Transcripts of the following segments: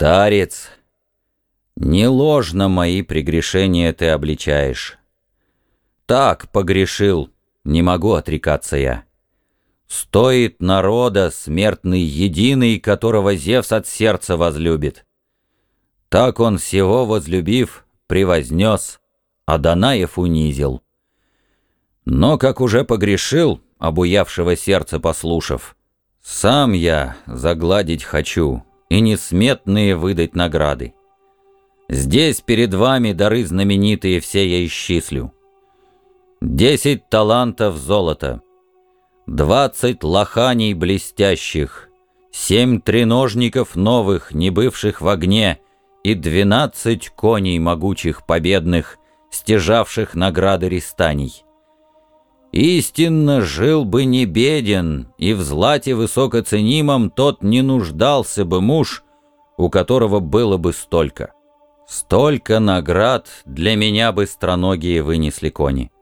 Старец, не ложно мои прегрешения ты обличаешь. Так погрешил, не могу отрекаться я. Стоит народа, смертный единый, которого Зевс от сердца возлюбит. Так он всего возлюбив, превознес, а Данаев унизил. Но, как уже погрешил, обуявшего сердце послушав, сам я загладить хочу и несметные выдать награды. Здесь перед вами дары знаменитые все я исчислю. Десять талантов золота, двадцать лоханий блестящих, семь треножников новых, не бывших в огне, и двенадцать коней могучих победных, стяжавших награды рестаний. Истинно жил бы не беден, и в злате высокоценимом тот не нуждался бы муж, у которого было бы столько. Столько наград для меня быстроногие вынесли кони.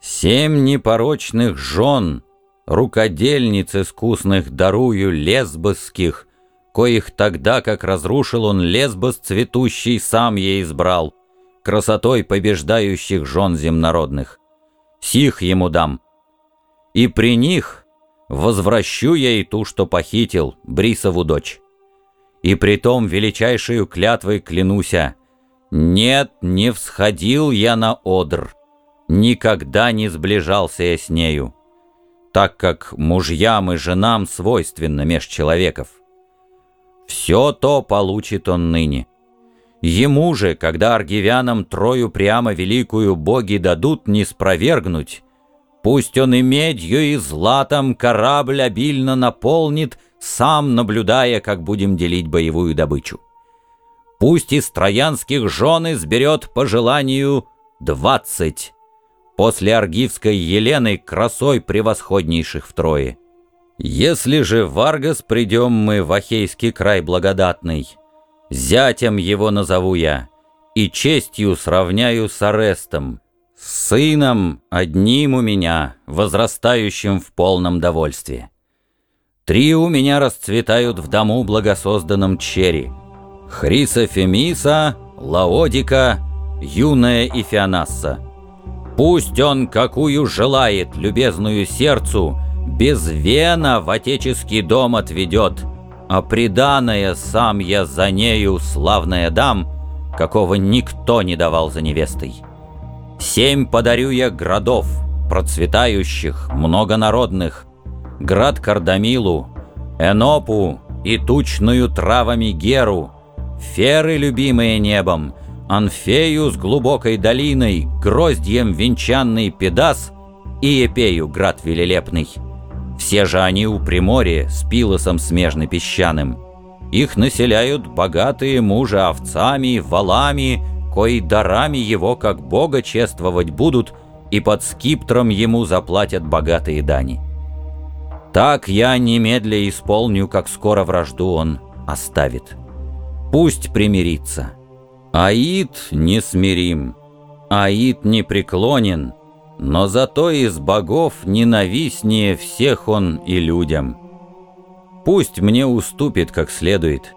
Семь непорочных жен, рукодельниц искусных дарую лесбосских, коих тогда, как разрушил он лесбос цветущий, сам я избрал, красотой побеждающих жен земнородных сих ему дам. И при них возвращу я и ту, что похитил, Брисову дочь. И при том величайшую клятвой клянуся, нет, не всходил я на одр, никогда не сближался я с нею, так как мужьям и женам свойственно меж человеков. Все то получит он ныне. Ему же, когда аргивянам Трою прямо великую боги дадут не спровергнуть, пусть он и медью, и златом корабль обильно наполнит, сам наблюдая, как будем делить боевую добычу. Пусть из троянских жены сберет по желанию двадцать, после аргивской Елены красой превосходнейших втрое. Если же в Аргос придем мы в Ахейский край благодатный, Зятем его назову я, и честью сравняю с Арестом, сыном одним у меня, возрастающим в полном довольстве. Три у меня расцветают в дому благосозданном Чери. Хриса Фемиса, Лаодика, юная Ифианасса. Пусть он какую желает, любезную сердцу, без вена в отеческий дом отведет — а приданное сам я за нею, славная дам, какого никто не давал за невестой. Семь подарю я городов, процветающих, многонародных, град Кардамилу, Энопу и тучную травами Геру, Феры, любимые небом, Анфею с глубокой долиной, гроздьем венчанный Педас и Эпею, град велелепный. Все же они у Приморья с пилосом смежно-песчаным. Их населяют богатые мужи овцами, валами, кои дарами его как бога чествовать будут, и под скиптром ему заплатят богатые дани. Так я немедля исполню, как скоро вражду он оставит. Пусть примирится. Аид не смирим, Аид не преклонен — но зато из богов ненавистнее всех он и людям. Пусть мне уступит как следует.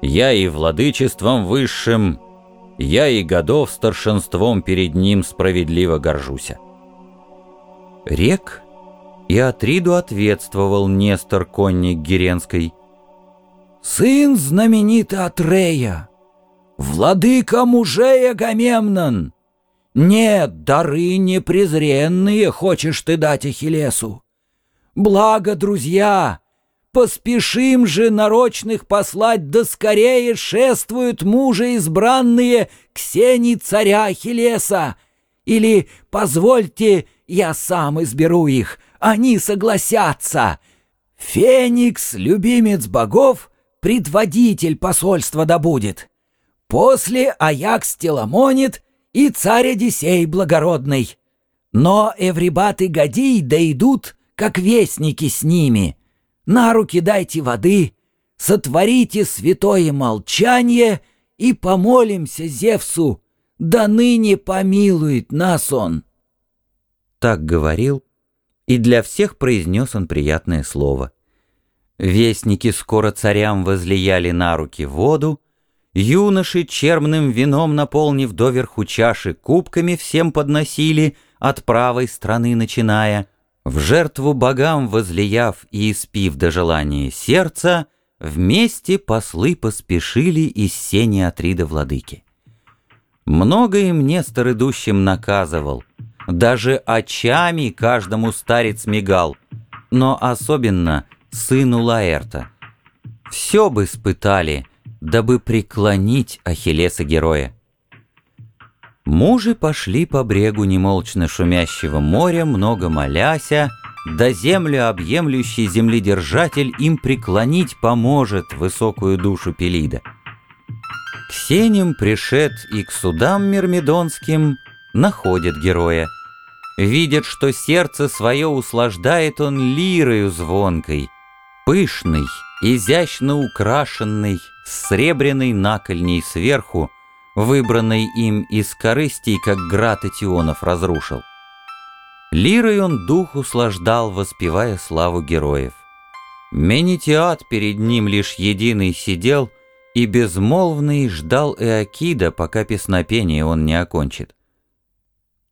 Я и владычеством высшим, я и годов старшинством перед ним справедливо горжуся. Рек и Атриду ответствовал Нестор конник Геренской. «Сын знаменитый Атрея, владыка мужей Агамемнон, нет, дары непрезренные хочешь ты дать Ахиллесу. Благо, друзья, поспешим же нарочных послать, да скорее шествуют мужа избранные к сени царя Ахиллеса. Или позвольте, я сам изберу их, они согласятся. Феникс, любимец богов, предводитель посольства добудет. После Аякс Теламонит и царь Одиссей благородный. Но Эврибат и Гадий дойдут, как вестники с ними. На руки дайте воды, сотворите святое молчание и помолимся Зевсу, да ныне помилует нас он». Так говорил, и для всех произнес он приятное слово. Вестники скоро царям возлияли на руки воду, Юноши, чермным вином наполнив доверху чаши, кубками всем подносили, от правой стороны начиная, в жертву богам возлияв и испив до желания сердца, вместе послы поспешили из сени Атрида владыки. Много им Нестор идущим наказывал, даже очами каждому старец мигал, но особенно сыну Лаэрта. Все бы испытали — дабы преклонить Ахиллеса-героя. Мужи пошли по брегу немолчно шумящего моря, много моляся, да землю объемлющий земледержатель им преклонить поможет высокую душу Пелида. К сеням пришед и к судам мирмидонским находят героя. Видят, что сердце свое услаждает он лирою звонкой, пышный, изящно украшенный, с сребряной накольней сверху, выбранной им из корыстей, как град Этионов разрушил. Лирой он дух услаждал, воспевая славу героев. Менитиад перед ним лишь единый сидел и безмолвный ждал Эакида, пока песнопение он не окончит.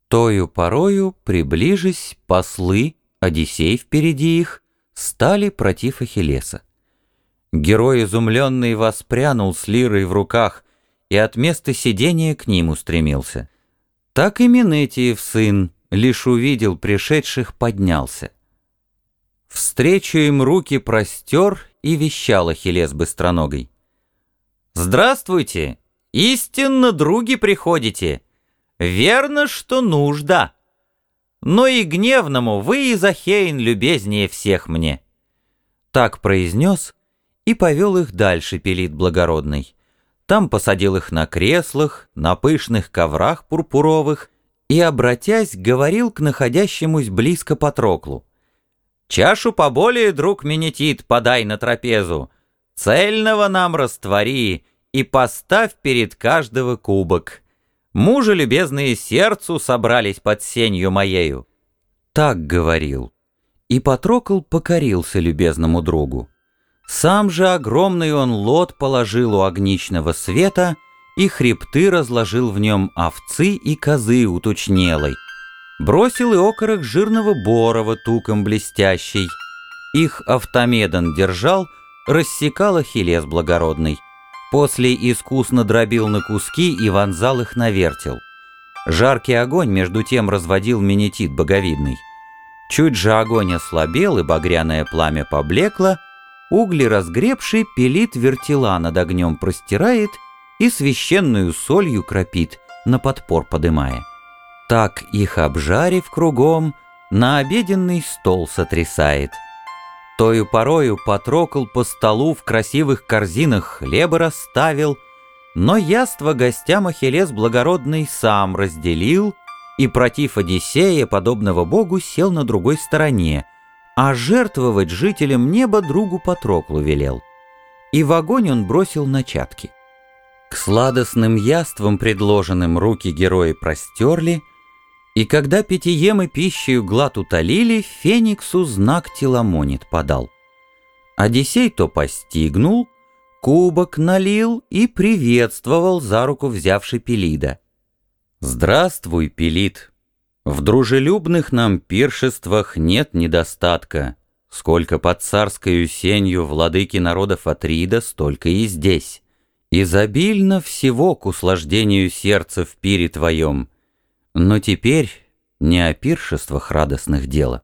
Тою порою, приближись, послы, Одиссей впереди их, стали против Ахиллеса. Герой изумленный воспрянул с лирой в руках и от места сидения к ним устремился. Так и Минетиев сын, лишь увидел пришедших, поднялся. Встречу им руки простер и вещал Ахиллес быстроногой. «Здравствуйте! Истинно, други, приходите! Верно, что нужда! Но и гневному вы, Изахейн, любезнее всех мне!» Так произнес — и повел их дальше Пелит Благородный. Там посадил их на креслах, на пышных коврах пурпуровых и, обратясь, говорил к находящемусь близко Патроклу. «Чашу поболее, друг Менетит, подай на трапезу, цельного нам раствори и поставь перед каждого кубок. Мужи любезные сердцу собрались под сенью моею». Так говорил, и Патрокл покорился любезному другу. Сам же огромный он лот положил у огничного света и хребты разложил в нем овцы и козы уточнелой. Бросил и окорок жирного борова туком блестящий. Их автомедон держал, рассекал Ахиллес благородный. После искусно дробил на куски и вонзал их на вертел. Жаркий огонь между тем разводил менетит боговидный. Чуть же огонь ослабел и багряное пламя поблекло, Угли разгребший пилит вертела над огнем простирает и священную солью кропит, на подпор подымая. Так их обжарив кругом, на обеденный стол сотрясает. Тою порою потрокал по столу в красивых корзинах хлеба расставил, но яство гостям Ахиллес благородный сам разделил и против Одиссея, подобного богу, сел на другой стороне, а жертвовать жителям неба другу Патроклу велел. И в огонь он бросил начатки. К сладостным яствам предложенным руки герои простерли, и когда питьем и пищею глад утолили, Фениксу знак Теламонит подал. Одиссей то постигнул, кубок налил и приветствовал за руку взявший Пелида. «Здравствуй, Пелид!» В дружелюбных нам пиршествах нет недостатка. Сколько под царскою сенью владыки народов Атрида, столько и здесь. Изобильно всего к услаждению сердца в пире твоем. Но теперь не о пиршествах радостных дело.